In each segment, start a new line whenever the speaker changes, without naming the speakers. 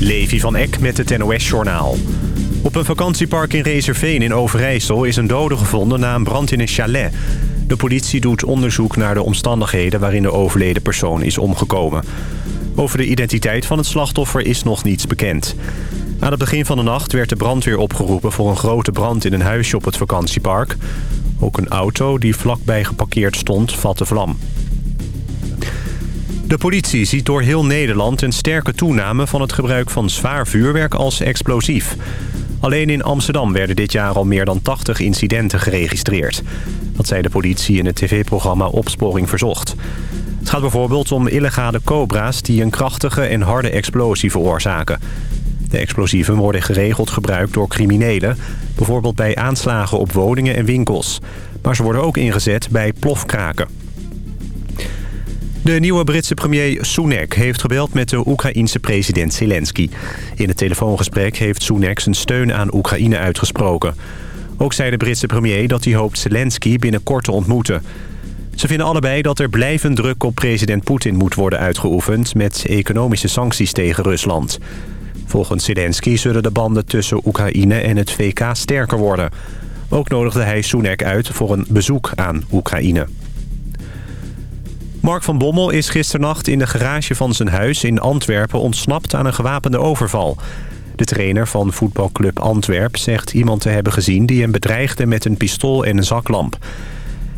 Levi van Eck met het NOS-journaal. Op een vakantiepark in Reserveen in Overijssel is een dode gevonden na een brand in een chalet. De politie doet onderzoek naar de omstandigheden waarin de overleden persoon is omgekomen. Over de identiteit van het slachtoffer is nog niets bekend. Aan het begin van de nacht werd de brandweer opgeroepen voor een grote brand in een huisje op het vakantiepark. Ook een auto die vlakbij geparkeerd stond vatte vlam. De politie ziet door heel Nederland een sterke toename van het gebruik van zwaar vuurwerk als explosief. Alleen in Amsterdam werden dit jaar al meer dan 80 incidenten geregistreerd. Dat zei de politie in het tv-programma Opsporing Verzocht. Het gaat bijvoorbeeld om illegale cobra's die een krachtige en harde explosie veroorzaken. De explosieven worden geregeld gebruikt door criminelen... bijvoorbeeld bij aanslagen op woningen en winkels. Maar ze worden ook ingezet bij plofkraken. De nieuwe Britse premier Sunak heeft gebeld met de Oekraïense president Zelensky. In het telefoongesprek heeft Sunak zijn steun aan Oekraïne uitgesproken. Ook zei de Britse premier dat hij hoopt Zelensky binnenkort te ontmoeten. Ze vinden allebei dat er blijvend druk op president Poetin moet worden uitgeoefend... met economische sancties tegen Rusland. Volgens Zelensky zullen de banden tussen Oekraïne en het VK sterker worden. Ook nodigde hij Sunak uit voor een bezoek aan Oekraïne. Mark van Bommel is gisternacht in de garage van zijn huis in Antwerpen ontsnapt aan een gewapende overval. De trainer van voetbalclub Antwerp zegt iemand te hebben gezien die hem bedreigde met een pistool en een zaklamp.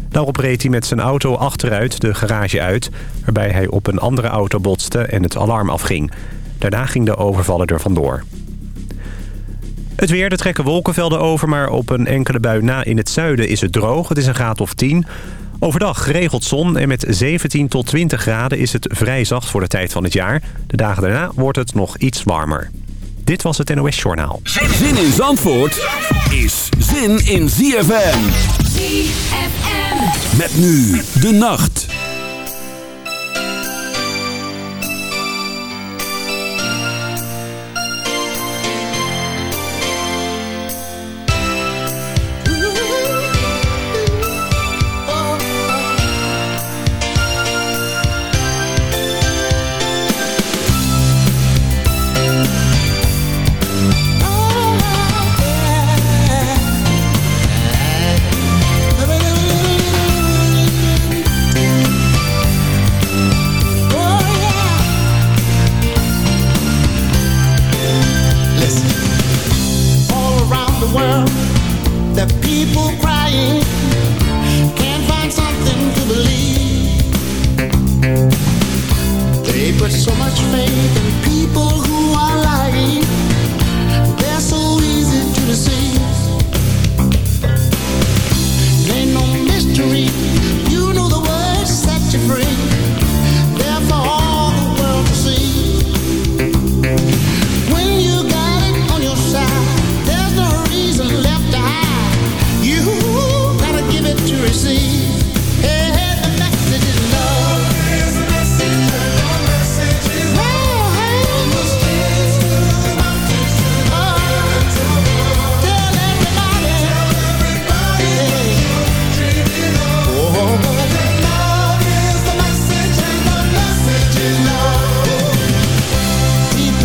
Daarop reed hij met zijn auto achteruit de garage uit... waarbij hij op een andere auto botste en het alarm afging. Daarna ging de overvaller er vandoor. Het weer, er trekken wolkenvelden over, maar op een enkele bui na in het zuiden is het droog. Het is een graad of 10. Overdag geregeld zon en met 17 tot 20 graden is het vrij zacht voor de tijd van het jaar. De dagen daarna wordt het nog iets warmer. Dit was het NOS Journaal.
Zin in Zandvoort is zin in ZFM.
ZFM.
Met nu de nacht.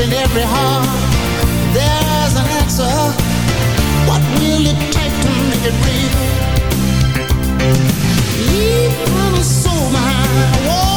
In every heart. There's an answer. What will it take to make it real? Even a soul behind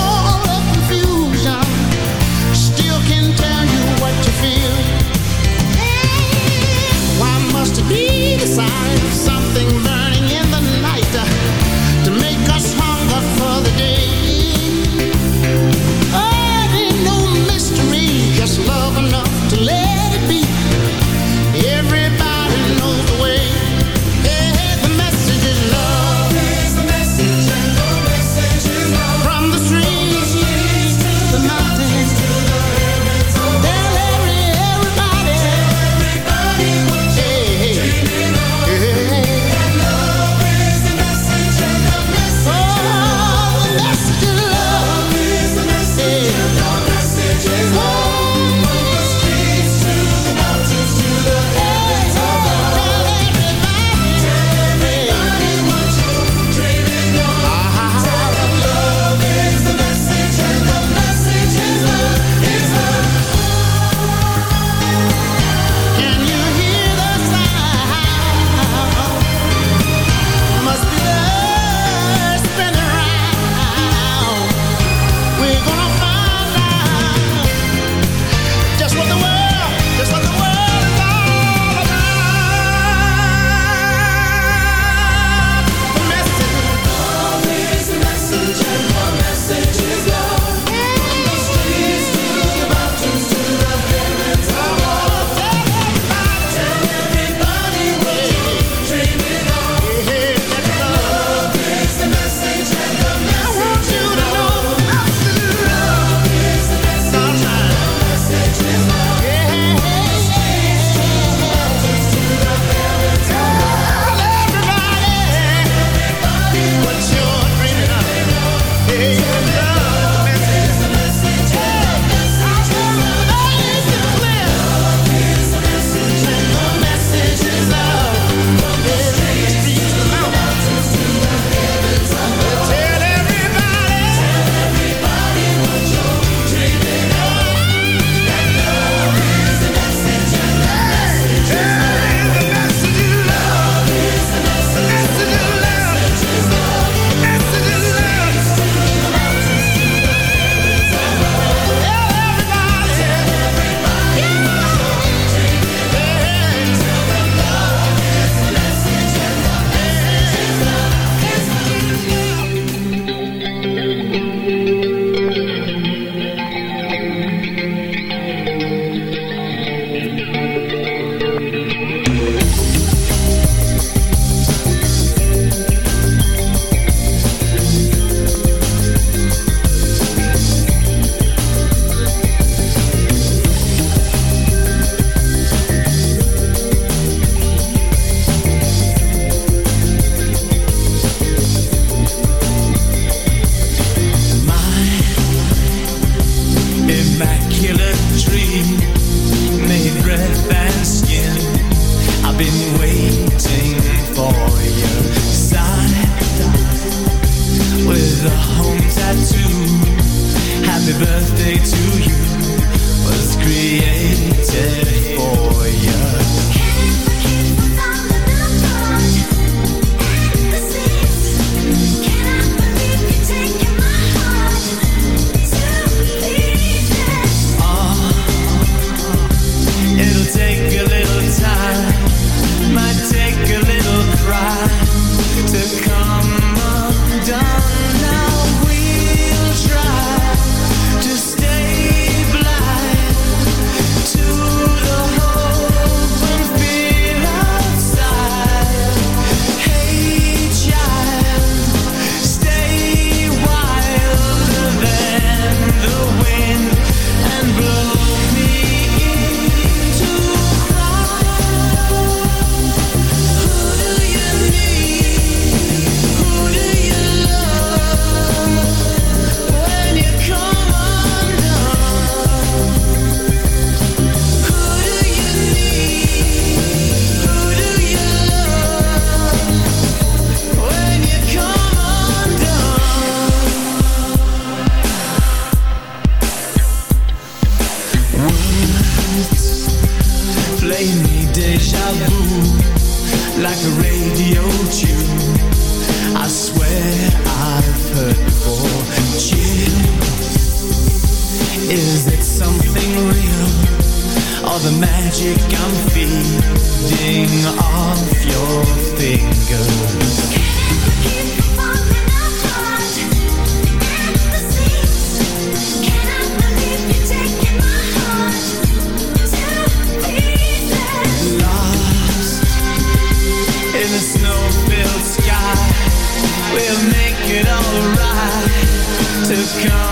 come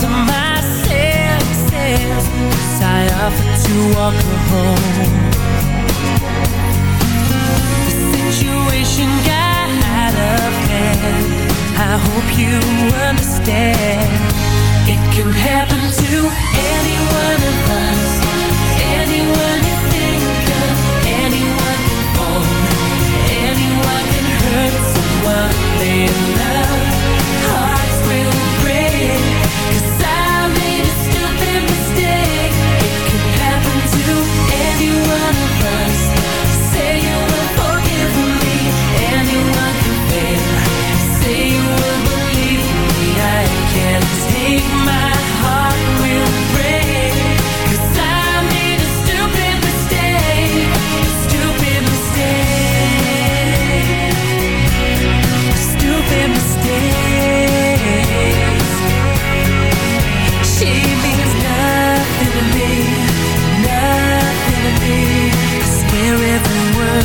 to
my senses I offered to walk her home. The situation got out of hand. I hope you understand. It can happen to any one of us. Anyone you think of. Anyone you want. Anyone can
hurt someone they love.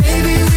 Maybe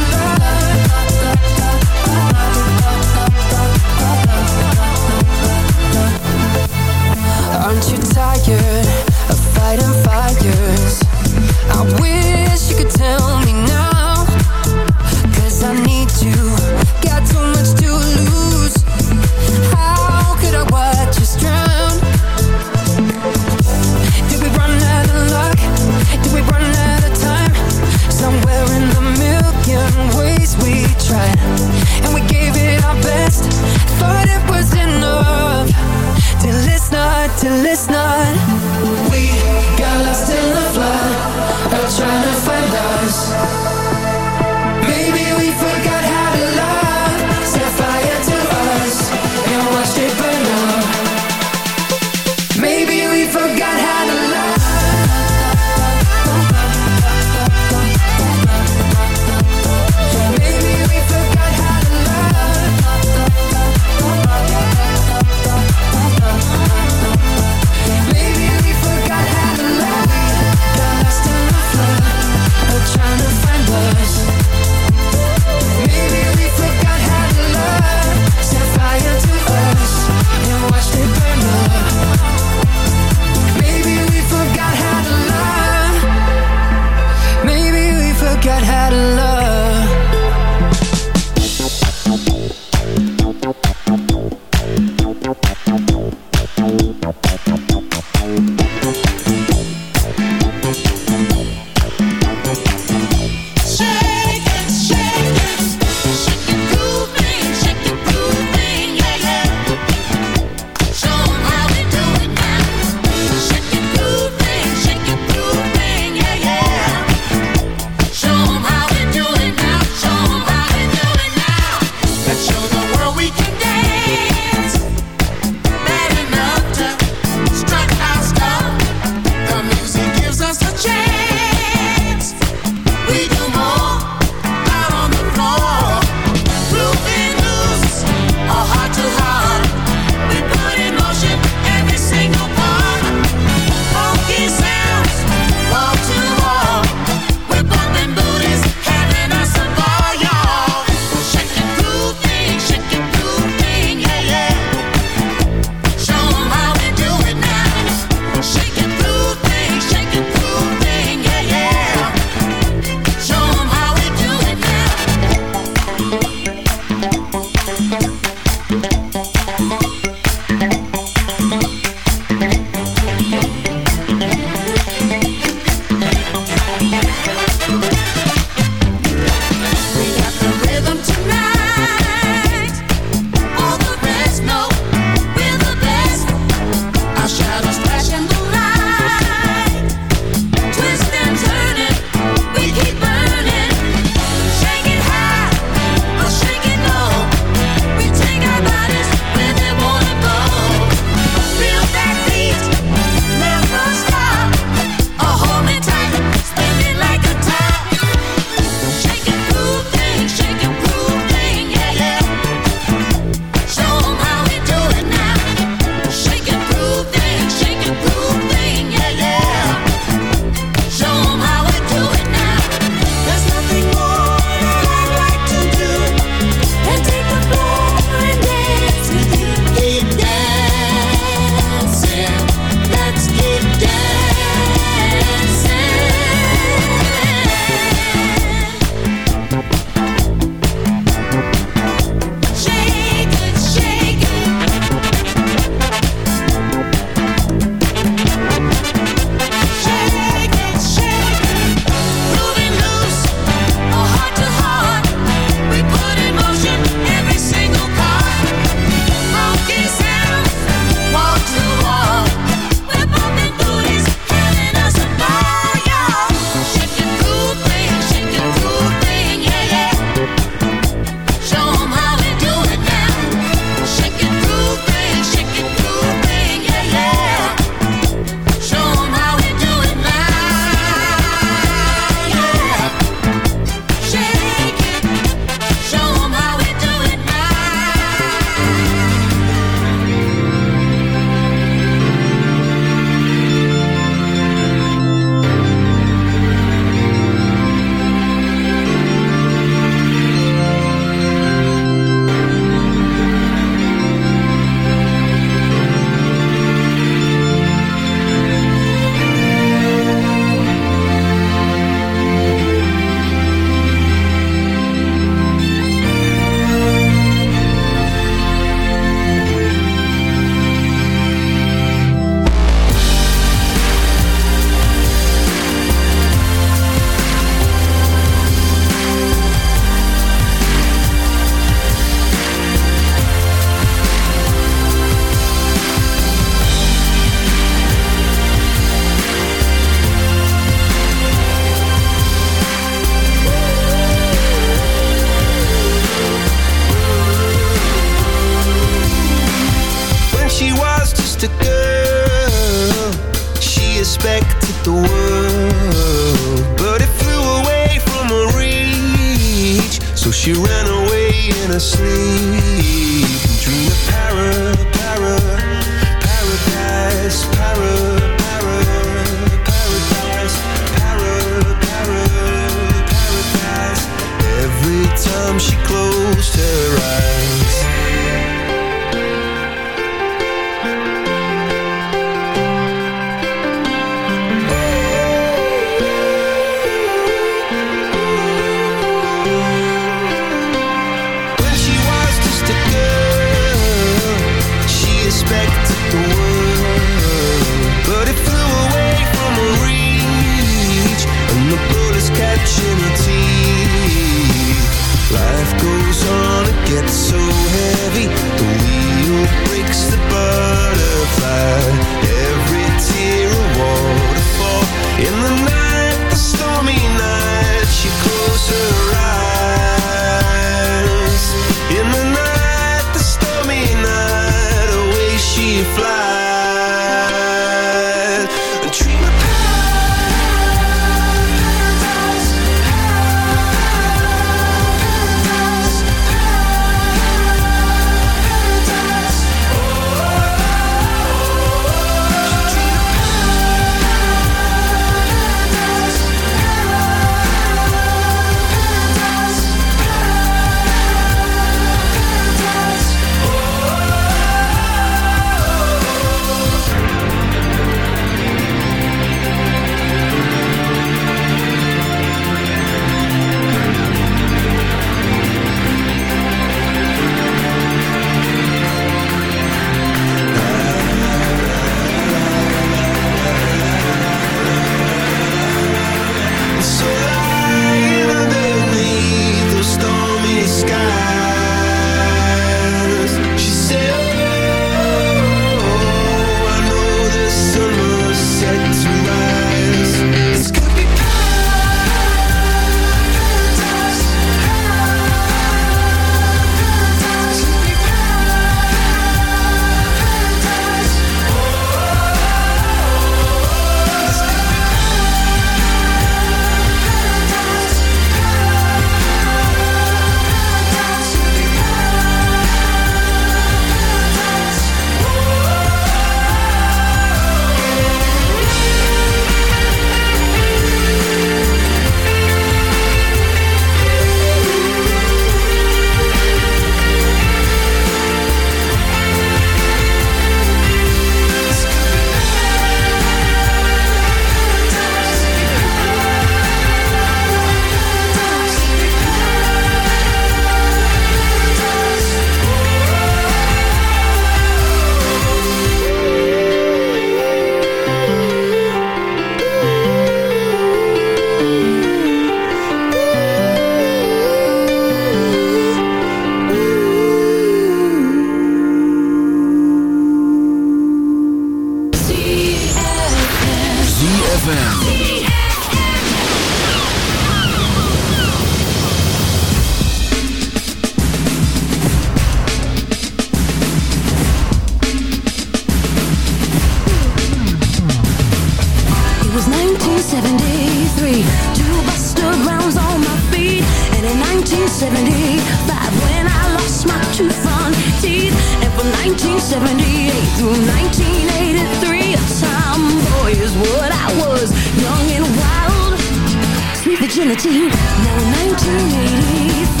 virginity. No, 1985,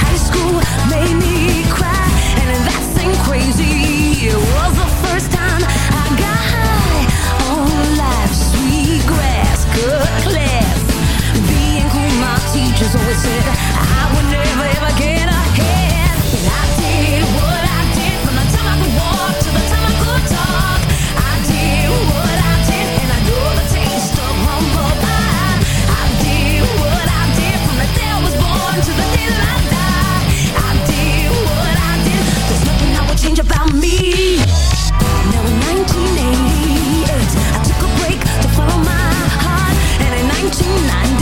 high school made me cry, and that ain't crazy. It was the first time I got high on life, sweet grass, good class. Being cool, my teachers always said I would. 心难。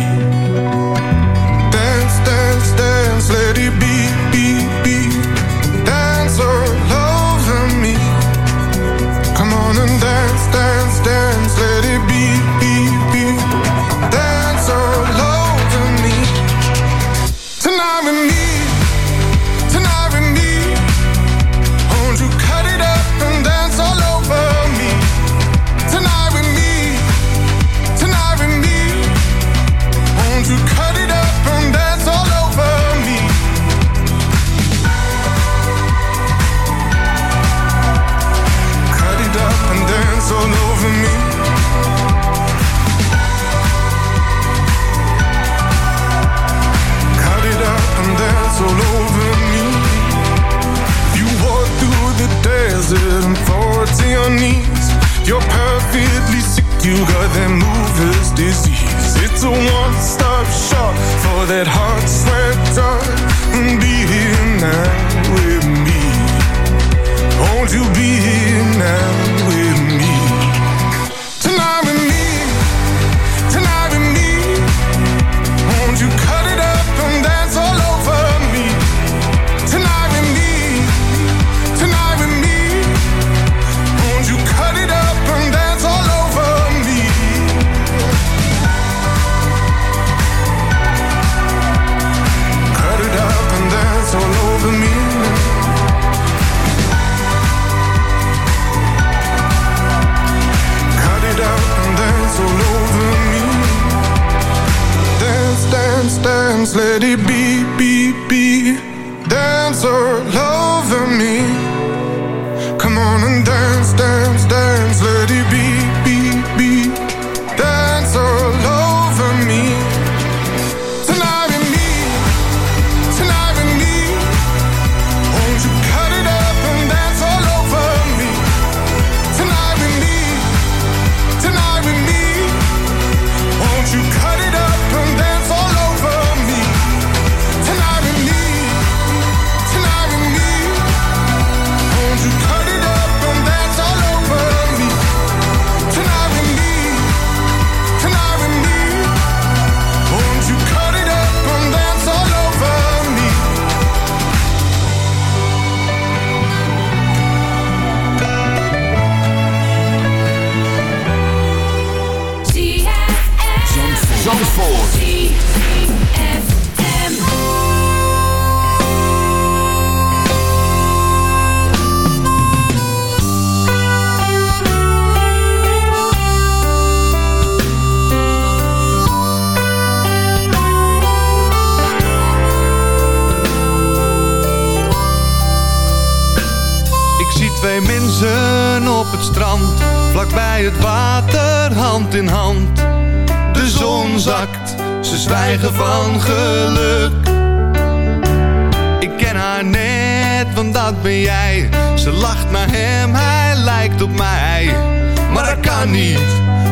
a one-stop shop for that
heart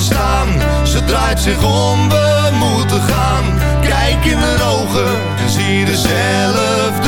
gaan. Ze draait zich om, we moeten gaan. Kijk in hun ogen en zie er zelf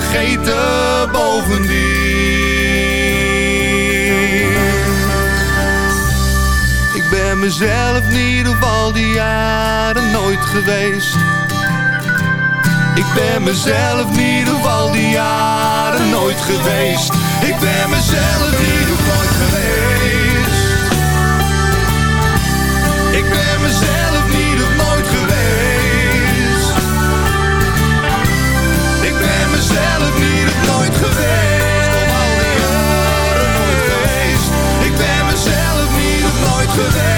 vergeten bovendien. Ik ben mezelf niet ieder al die jaren nooit geweest. Ik ben mezelf niet ieder geval die jaren nooit geweest. Ik ben mezelf niet nooit geweest.
today